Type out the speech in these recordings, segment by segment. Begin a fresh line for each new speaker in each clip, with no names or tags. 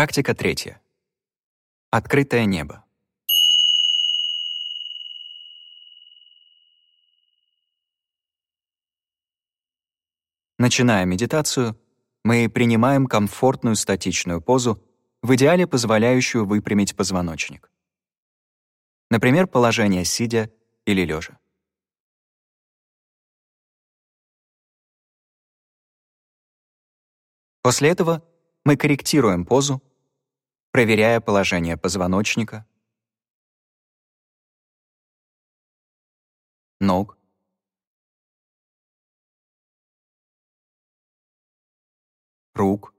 Практика третья. Открытое небо. Начиная медитацию, мы принимаем комфортную статичную позу, в идеале позволяющую выпрямить позвоночник. Например, положение сидя или лежа. После этого мы корректируем позу, проверяя положение позвоночника, ног, рук,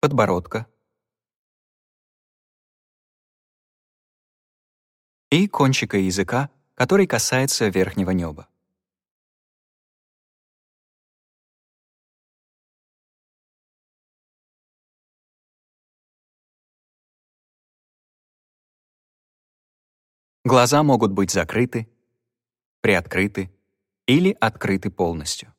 подбородка. И кончика языка, который касается верхнего неба. Глаза могут быть закрыты, приоткрыты или открыты полностью.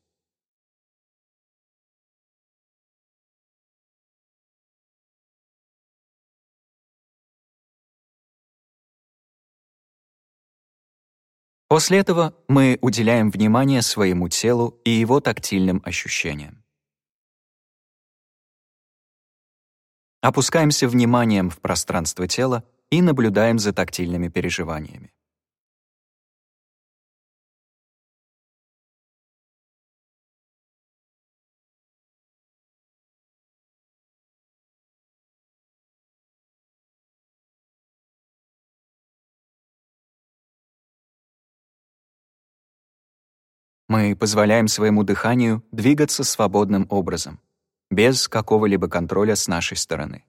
После этого мы уделяем внимание своему телу и его тактильным ощущениям. Опускаемся вниманием в пространство тела и наблюдаем за тактильными переживаниями. Мы позволяем своему дыханию двигаться свободным образом, без какого-либо контроля с нашей стороны.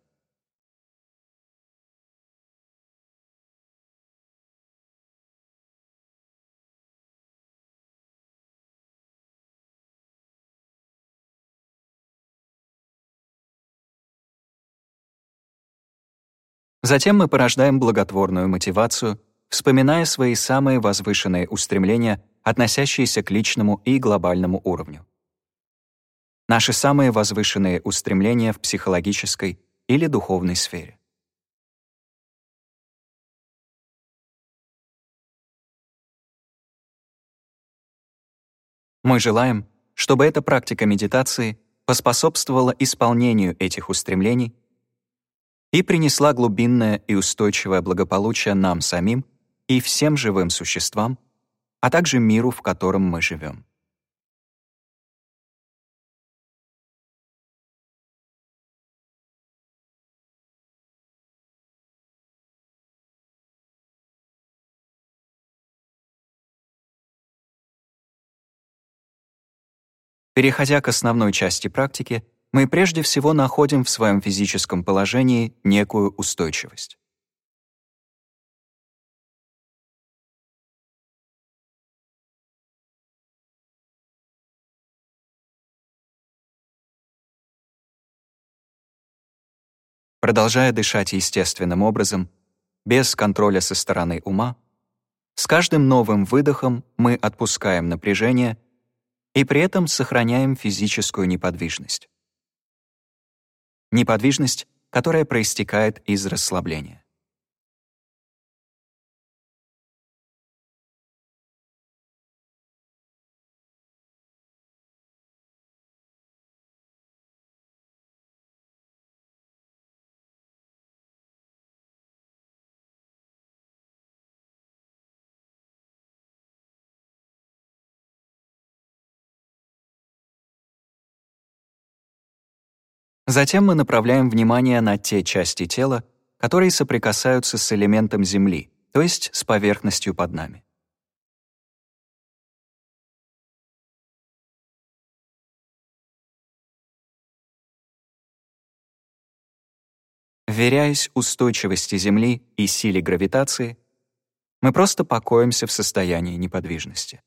Затем мы порождаем благотворную мотивацию, вспоминая свои самые возвышенные устремления, относящиеся к личному и глобальному уровню. Наши самые возвышенные устремления в психологической или духовной сфере. Мы желаем, чтобы эта практика медитации поспособствовала исполнению этих устремлений и принесла глубинное и устойчивое благополучие нам самим и всем живым существам, а также миру, в котором мы живем. Переходя к основной части практики, мы прежде всего находим в своем физическом положении некую устойчивость. Продолжая дышать естественным образом, без контроля со стороны ума, с каждым новым выдохом мы отпускаем напряжение и при этом сохраняем физическую неподвижность неподвижность, которая проистекает из расслабления. Затем мы направляем внимание на те части тела, которые соприкасаются с элементом Земли, то есть с поверхностью под нами. Вверяясь устойчивости Земли и силе гравитации, мы просто покоимся в состоянии неподвижности.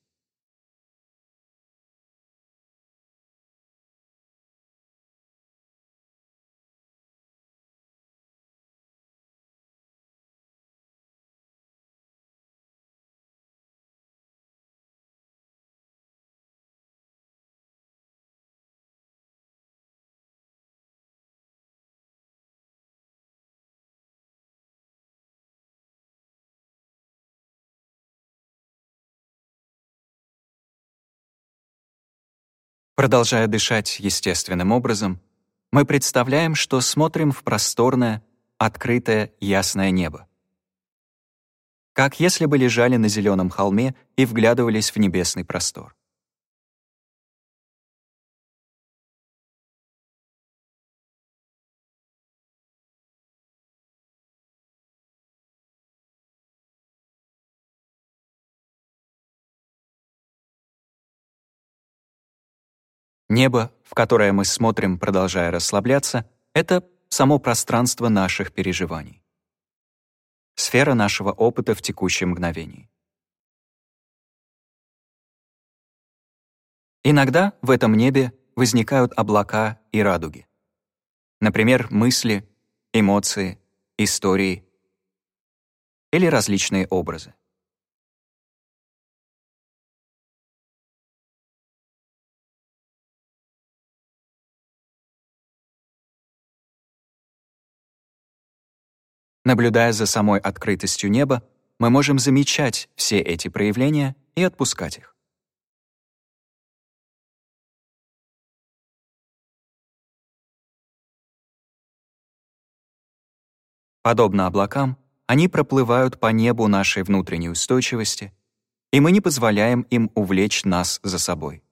Продолжая дышать естественным образом, мы представляем, что смотрим в просторное, открытое, ясное небо. Как если бы лежали на зеленом холме и вглядывались в небесный простор. Небо, в которое мы смотрим, продолжая расслабляться, это само пространство наших переживаний. Сфера нашего опыта в текущем мгновении. Иногда в этом небе возникают облака и радуги. Например, мысли, эмоции, истории или различные образы. Наблюдая за самой открытостью неба, мы можем замечать все эти проявления и отпускать их. Подобно облакам, они проплывают по небу нашей внутренней устойчивости, и мы не позволяем им увлечь нас за собой.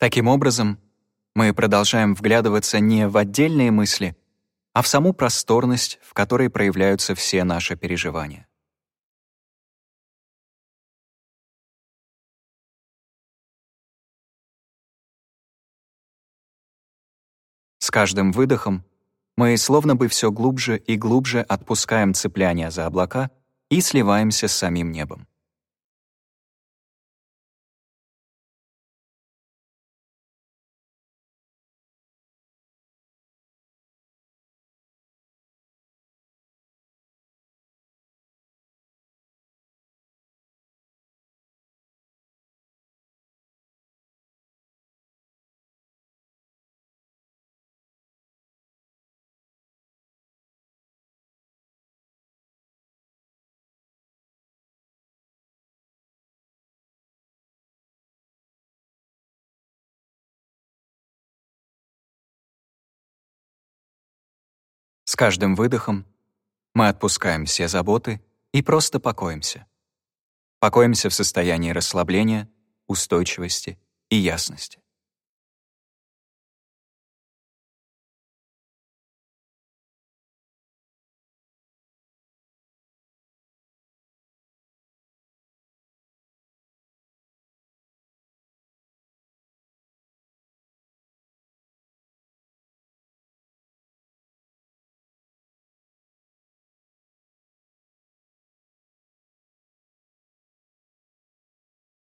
Таким образом, мы продолжаем вглядываться не в отдельные мысли, а в саму просторность, в которой проявляются все наши переживания. С каждым выдохом мы словно бы все глубже и глубже отпускаем цепляние за облака и сливаемся с самим небом. С каждым выдохом мы отпускаем все заботы и просто покоимся. Покоимся в состоянии расслабления, устойчивости и ясности.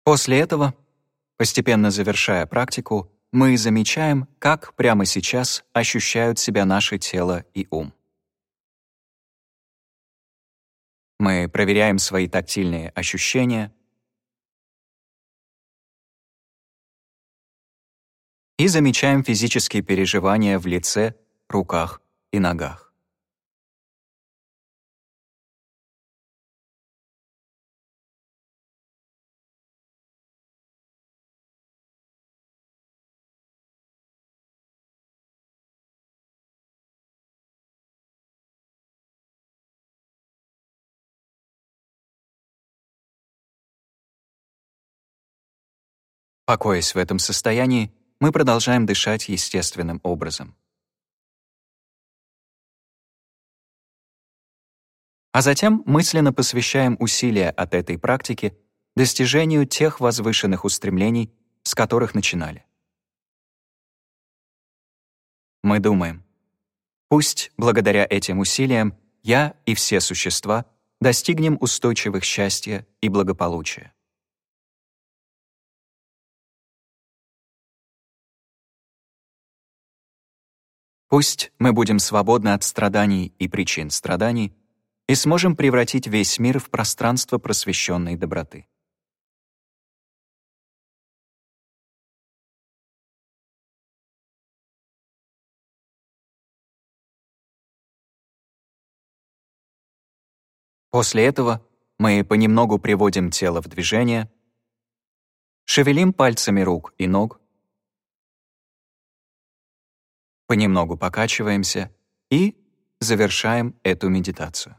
После этого, постепенно завершая практику, мы замечаем, как прямо сейчас ощущают себя наше тело и ум. Мы проверяем свои тактильные ощущения и замечаем физические переживания в лице, руках и ногах. Покоясь в этом состоянии, мы продолжаем дышать естественным образом. А затем мысленно посвящаем усилия от этой практики достижению тех возвышенных устремлений, с которых начинали. Мы думаем, пусть благодаря этим усилиям я и все существа достигнем устойчивых счастья и благополучия. Пусть мы будем свободны от страданий и причин страданий и сможем превратить весь мир в пространство просвещенной доброты. После этого мы понемногу приводим тело в движение, шевелим пальцами рук и ног, понемногу покачиваемся и завершаем эту медитацию.